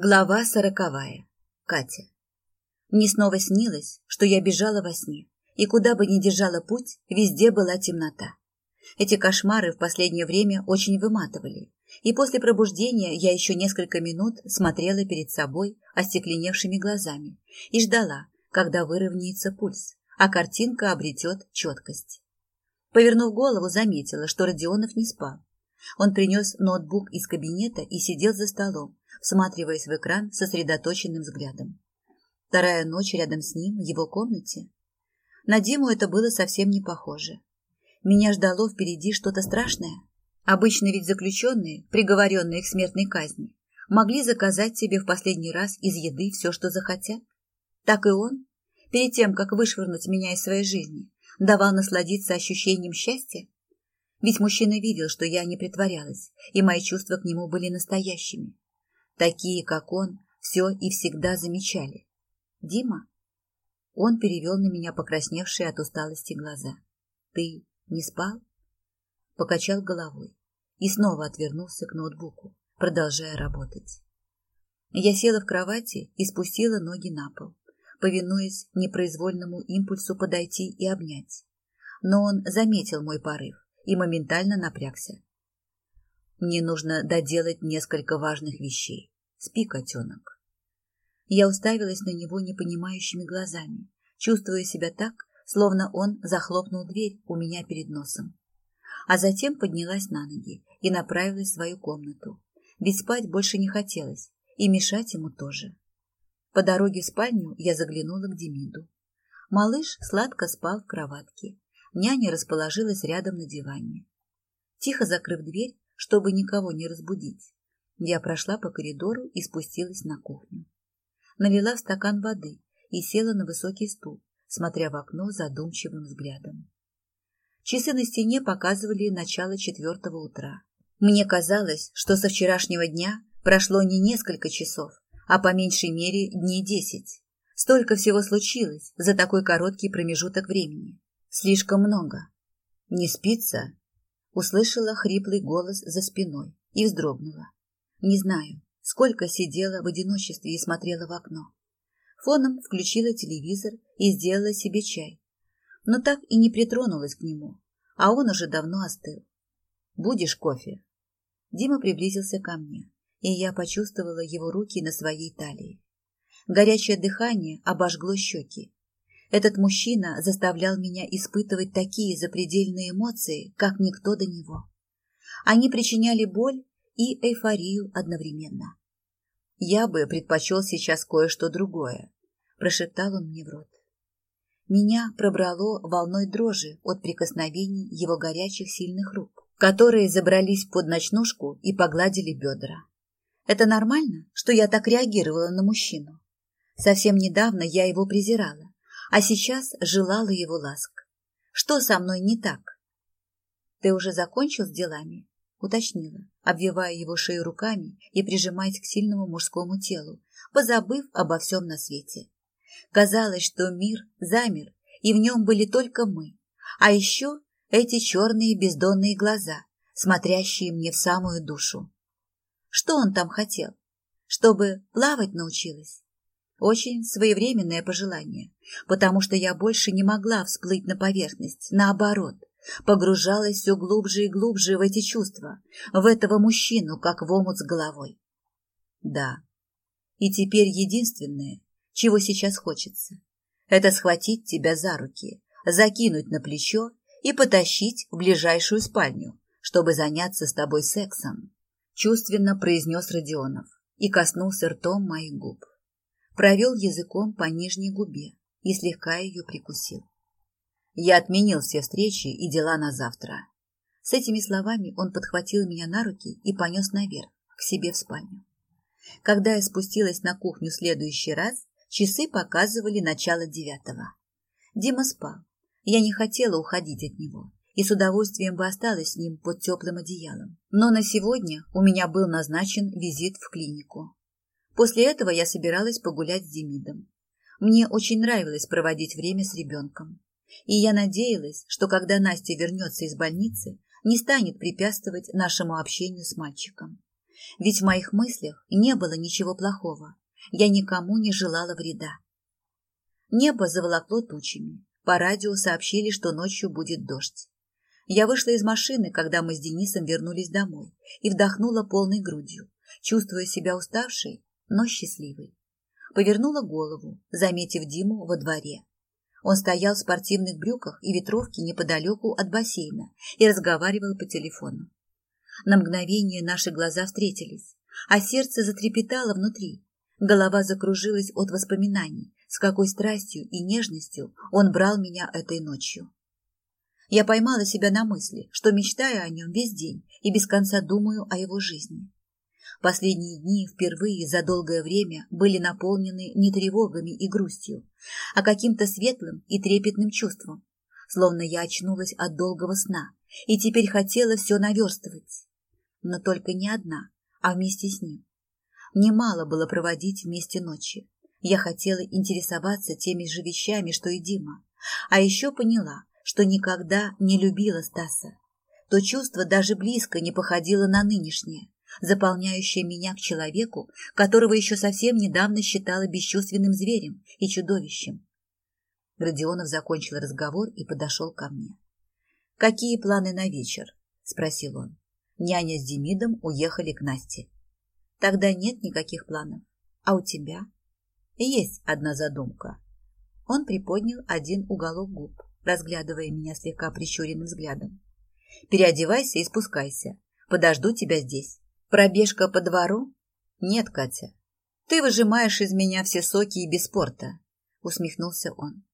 Глава сороковая. Катя. Мне снова снилось, что я бежала во сне, и куда бы ни держала путь, везде была темнота. Эти кошмары в последнее время очень выматывали, и после пробуждения я еще несколько минут смотрела перед собой остекленевшими глазами и ждала, когда выровняется пульс, а картинка обретет четкость. Повернув голову, заметила, что Родионов не спал. Он принес ноутбук из кабинета и сидел за столом, всматриваясь в экран сосредоточенным взглядом. Вторая ночь рядом с ним, в его комнате. На Диму это было совсем не похоже. Меня ждало впереди что-то страшное. Обычно ведь заключенные, приговоренные к смертной казни, могли заказать себе в последний раз из еды все, что захотят. Так и он, перед тем, как вышвырнуть меня из своей жизни, давал насладиться ощущением счастья. Ведь мужчина видел, что я не притворялась, и мои чувства к нему были настоящими. Такие, как он, все и всегда замечали. Дима? Он перевел на меня покрасневшие от усталости глаза. Ты не спал? Покачал головой и снова отвернулся к ноутбуку, продолжая работать. Я села в кровати и спустила ноги на пол, повинуясь непроизвольному импульсу подойти и обнять. Но он заметил мой порыв и моментально напрягся. Мне нужно доделать несколько важных вещей. Спи, котенок. Я уставилась на него непонимающими глазами, чувствуя себя так, словно он захлопнул дверь у меня перед носом. А затем поднялась на ноги и направилась в свою комнату, ведь спать больше не хотелось, и мешать ему тоже. По дороге в спальню я заглянула к Демиду. Малыш сладко спал в кроватке. Няня расположилась рядом на диване. Тихо закрыв дверь, чтобы никого не разбудить. Я прошла по коридору и спустилась на кухню. Налила стакан воды и села на высокий стул, смотря в окно задумчивым взглядом. Часы на стене показывали начало четвертого утра. Мне казалось, что со вчерашнего дня прошло не несколько часов, а по меньшей мере дней десять. Столько всего случилось за такой короткий промежуток времени. Слишком много. Не спится? Услышала хриплый голос за спиной и вздрогнула. Не знаю, сколько сидела в одиночестве и смотрела в окно. Фоном включила телевизор и сделала себе чай. Но так и не притронулась к нему, а он уже давно остыл. «Будешь кофе?» Дима приблизился ко мне, и я почувствовала его руки на своей талии. Горячее дыхание обожгло щеки, этот мужчина заставлял меня испытывать такие запредельные эмоции, как никто до него. Они причиняли боль и эйфорию одновременно. «Я бы предпочел сейчас кое-что другое», – прошептал он мне в рот. Меня пробрало волной дрожи от прикосновений его горячих сильных рук, которые забрались под ночнушку и погладили бедра. Это нормально, что я так реагировала на мужчину? Совсем недавно я его презирала, а сейчас желала его ласк. Что со мной не так? Ты уже закончил с делами? Уточнила, обвивая его шею руками и прижимаясь к сильному мужскому телу, позабыв обо всем на свете. Казалось, что мир замер, и в нем были только мы, а еще эти черные бездонные глаза, смотрящие мне в самую душу. Что он там хотел? Чтобы плавать научилась? Очень своевременное пожелание, потому что я больше не могла всплыть на поверхность, наоборот, погружалась все глубже и глубже в эти чувства, в этого мужчину, как в омут с головой. Да, и теперь единственное, чего сейчас хочется, это схватить тебя за руки, закинуть на плечо и потащить в ближайшую спальню, чтобы заняться с тобой сексом, чувственно произнес Родионов и коснулся ртом моих губ провел языком по нижней губе и слегка ее прикусил. Я отменил все встречи и дела на завтра. С этими словами он подхватил меня на руки и понес наверх, к себе в спальню. Когда я спустилась на кухню следующий раз, часы показывали начало девятого. Дима спал. Я не хотела уходить от него и с удовольствием бы осталась с ним под теплым одеялом. Но на сегодня у меня был назначен визит в клинику. После этого я собиралась погулять с Демидом. Мне очень нравилось проводить время с ребенком. И я надеялась, что когда Настя вернется из больницы, не станет препятствовать нашему общению с мальчиком. Ведь в моих мыслях не было ничего плохого. Я никому не желала вреда. Небо заволокло тучами. По радио сообщили, что ночью будет дождь. Я вышла из машины, когда мы с Денисом вернулись домой, и вдохнула полной грудью, чувствуя себя уставшей, но счастливой. Повернула голову, заметив Диму во дворе. Он стоял в спортивных брюках и ветровке неподалеку от бассейна и разговаривал по телефону. На мгновение наши глаза встретились, а сердце затрепетало внутри. Голова закружилась от воспоминаний, с какой страстью и нежностью он брал меня этой ночью. Я поймала себя на мысли, что мечтаю о нем весь день и без конца думаю о его жизни. Последние дни впервые за долгое время были наполнены не тревогами и грустью, а каким-то светлым и трепетным чувством, словно я очнулась от долгого сна и теперь хотела все наверстывать. Но только не одна, а вместе с ним. Мне мало было проводить вместе ночи. Я хотела интересоваться теми же вещами, что и Дима. А еще поняла, что никогда не любила Стаса. То чувство даже близко не походило на нынешнее заполняющая меня к человеку, которого еще совсем недавно считала бесчувственным зверем и чудовищем. Родионов закончил разговор и подошел ко мне. «Какие планы на вечер?» – спросил он. Няня с Демидом уехали к Насте. «Тогда нет никаких планов. А у тебя?» «Есть одна задумка». Он приподнял один уголок губ, разглядывая меня слегка прищуренным взглядом. «Переодевайся и спускайся. Подожду тебя здесь. Пробежка по двору? Нет, Катя. Ты выжимаешь из меня все соки и без спорта, усмехнулся он.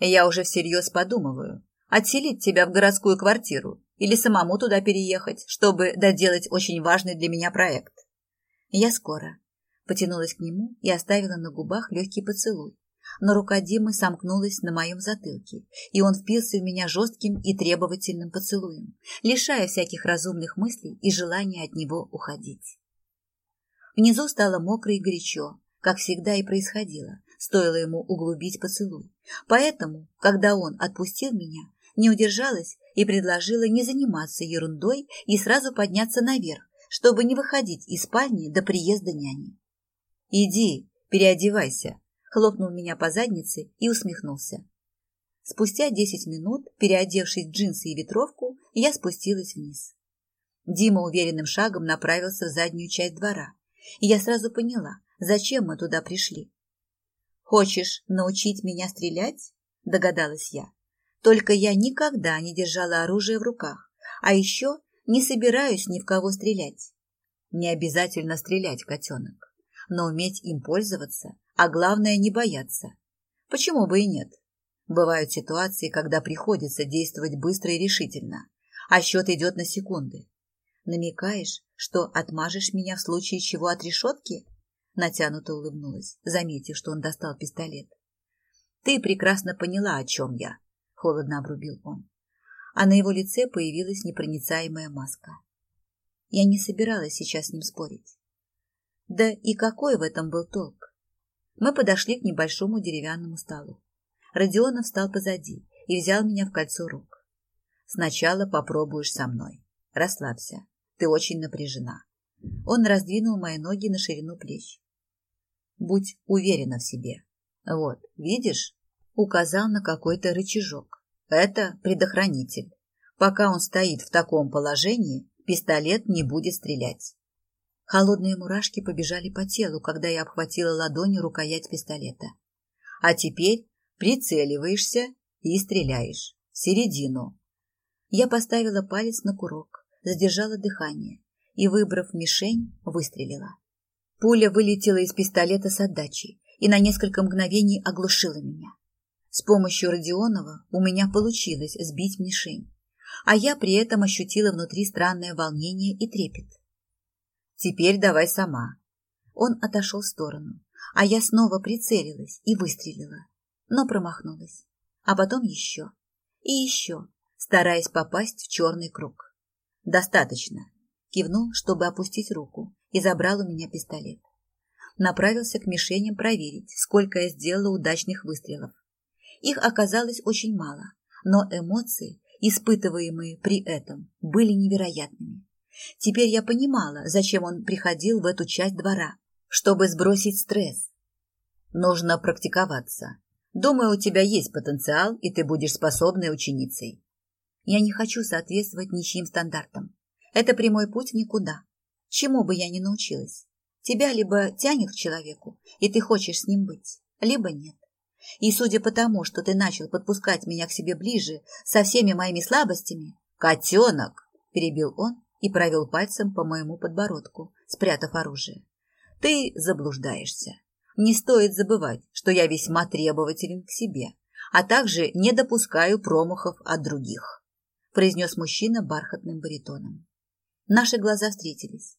Я уже всерьез подумываю, отселить тебя в городскую квартиру или самому туда переехать, чтобы доделать очень важный для меня проект. Я скоро. Потянулась к нему и оставила на губах легкий поцелуй, но рука Димы сомкнулась на моем затылке, и он впился в меня жестким и требовательным поцелуем, лишая всяких разумных мыслей и желания от него уходить. Внизу стало мокро и горячо, как всегда и происходило, стоило ему углубить поцелуй. Поэтому, когда он отпустил меня, не удержалась и предложила не заниматься ерундой и сразу подняться наверх, чтобы не выходить из спальни до приезда няни. «Иди, переодевайся», хлопнул меня по заднице и усмехнулся. Спустя десять минут, переодевшись в джинсы и ветровку, я спустилась вниз. Дима уверенным шагом направился в заднюю часть двора, и я сразу поняла, зачем мы туда пришли. «Хочешь научить меня стрелять?» – догадалась я. «Только я никогда не держала оружие в руках, а еще не собираюсь ни в кого стрелять». «Не обязательно стрелять, котенок, но уметь им пользоваться а главное не бояться. Почему бы и нет? Бывают ситуации, когда приходится действовать быстро и решительно, а счет идет на секунды. Намекаешь, что отмажешь меня в случае чего от решетки? Натянуто улыбнулась, заметив, что он достал пистолет. Ты прекрасно поняла, о чем я, холодно обрубил он. А на его лице появилась непроницаемая маска. Я не собиралась сейчас с ним спорить. Да и какой в этом был толк? Мы подошли к небольшому деревянному столу. Родионов встал позади и взял меня в кольцо рук. Сначала попробуешь со мной. Расслабься. Ты очень напряжена. Он раздвинул мои ноги на ширину плеч. Будь уверена в себе. Вот, видишь? Указал на какой-то рычажок. Это предохранитель. Пока он стоит в таком положении, пистолет не будет стрелять. Холодные мурашки побежали по телу, когда я обхватила ладонью рукоять пистолета. А теперь прицеливаешься и стреляешь. В середину. Я поставила палец на курок, задержала дыхание и, выбрав мишень, выстрелила. Пуля вылетела из пистолета с отдачей и на несколько мгновений оглушила меня. С помощью Родионова у меня получилось сбить мишень, а я при этом ощутила внутри странное волнение и трепет. Теперь давай сама. Он отошел в сторону, а я снова прицелилась и выстрелила, но промахнулась. А потом еще и еще, стараясь попасть в черный круг. Достаточно. Кивнул, чтобы опустить руку, и забрал у меня пистолет. Направился к мишеням проверить, сколько я сделала удачных выстрелов. Их оказалось очень мало, но эмоции, испытываемые при этом, были невероятными. Теперь я понимала, зачем он приходил в эту часть двора, чтобы сбросить стресс. Нужно практиковаться. Думаю, у тебя есть потенциал, и ты будешь способной ученицей. Я не хочу соответствовать ничьим стандартам. Это прямой путь никуда. Чему бы я ни научилась. Тебя либо тянет к человеку, и ты хочешь с ним быть, либо нет. И судя по тому, что ты начал подпускать меня к себе ближе со всеми моими слабостями... Котенок! Перебил он и провел пальцем по моему подбородку, спрятав оружие. Ты заблуждаешься. Не стоит забывать, что я весьма требователен к себе, а также не допускаю промахов от других, произнес мужчина бархатным баритоном. Наши глаза встретились.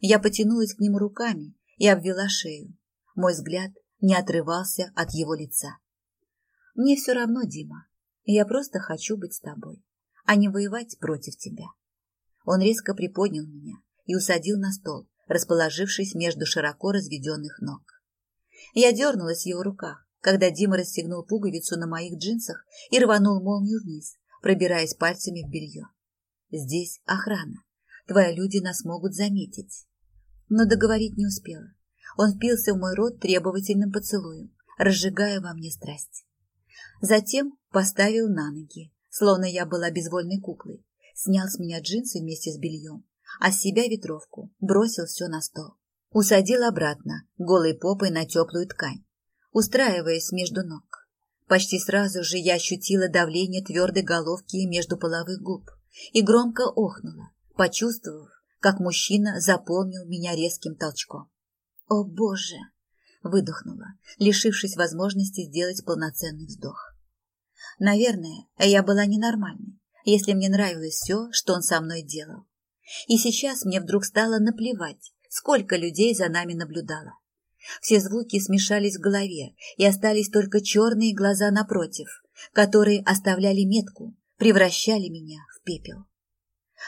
Я потянулась к нему руками и обвела шею. Мой взгляд не отрывался от его лица. Мне все равно, Дима. Я просто хочу быть с тобой, а не воевать против тебя. Он резко приподнял меня и усадил на стол, расположившись между широко разведенных ног. Я дернулась в его руках, когда Дима расстегнул пуговицу на моих джинсах и рванул молнию вниз, пробираясь пальцами в белье. Здесь охрана. Твои люди нас могут заметить. Но договорить не успела. Он впился в мой рот требовательным поцелуем, разжигая во мне страсть. Затем поставил на ноги, словно я была безвольной куклой, снял с меня джинсы вместе с бельем, а с себя ветровку, бросил все на стол. Усадил обратно, голой попой на теплую ткань, устраиваясь между ног. Почти сразу же я ощутила давление твердой головки между половых губ и громко охнула, почувствовав, как мужчина заполнил меня резким толчком. «О, Боже!» – выдохнула, лишившись возможности сделать полноценный вздох. Наверное, я была ненормальной, если мне нравилось все, что он со мной делал. И сейчас мне вдруг стало наплевать, сколько людей за нами наблюдало. Все звуки смешались в голове, и остались только черные глаза напротив, которые оставляли метку, превращали меня в пепел.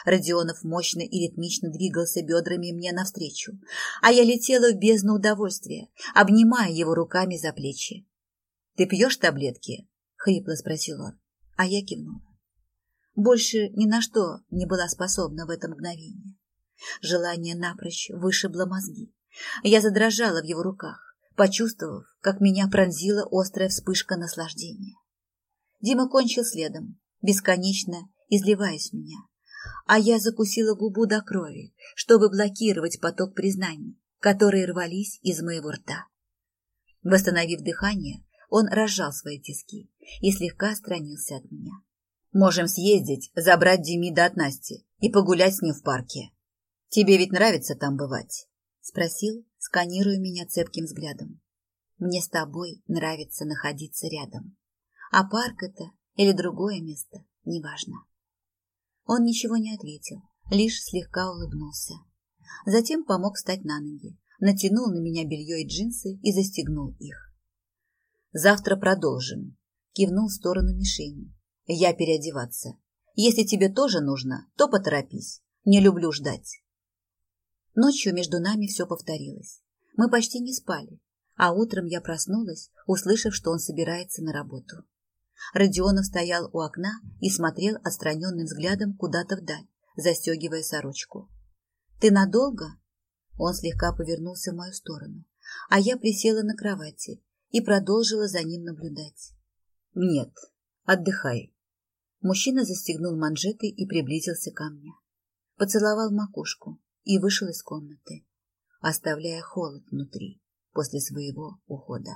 Родионов мощно и ритмично двигался бедрами мне навстречу, а я летела в бездну удовольствия, обнимая его руками за плечи. «Ты пьешь таблетки?» — хрипло спросил он, а я кивнула. Больше ни на что не была способна в это мгновение. Желание напрочь вышибло мозги. Я задрожала в его руках, почувствовав, как меня пронзила острая вспышка наслаждения. Дима кончил следом, бесконечно изливаясь в меня, а я закусила губу до крови, чтобы блокировать поток признаний, которые рвались из моего рта. Восстановив дыхание, он разжал свои тиски и слегка отстранился от меня. Можем съездить, забрать Демида от Насти и погулять с ним в парке. Тебе ведь нравится там бывать?» Спросил, сканируя меня цепким взглядом. «Мне с тобой нравится находиться рядом. А парк это или другое место, неважно». Он ничего не ответил, лишь слегка улыбнулся. Затем помог встать на ноги, натянул на меня белье и джинсы и застегнул их. «Завтра продолжим», — кивнул в сторону мишени, я переодеваться. Если тебе тоже нужно, то поторопись. Не люблю ждать. Ночью между нами все повторилось. Мы почти не спали, а утром я проснулась, услышав, что он собирается на работу. Родионов стоял у окна и смотрел отстраненным взглядом куда-то вдаль, застегивая сорочку. «Ты надолго?» Он слегка повернулся в мою сторону, а я присела на кровати и продолжила за ним наблюдать. «Нет, отдыхай. Мужчина застегнул манжеты и приблизился ко мне. Поцеловал макушку и вышел из комнаты, оставляя холод внутри после своего ухода.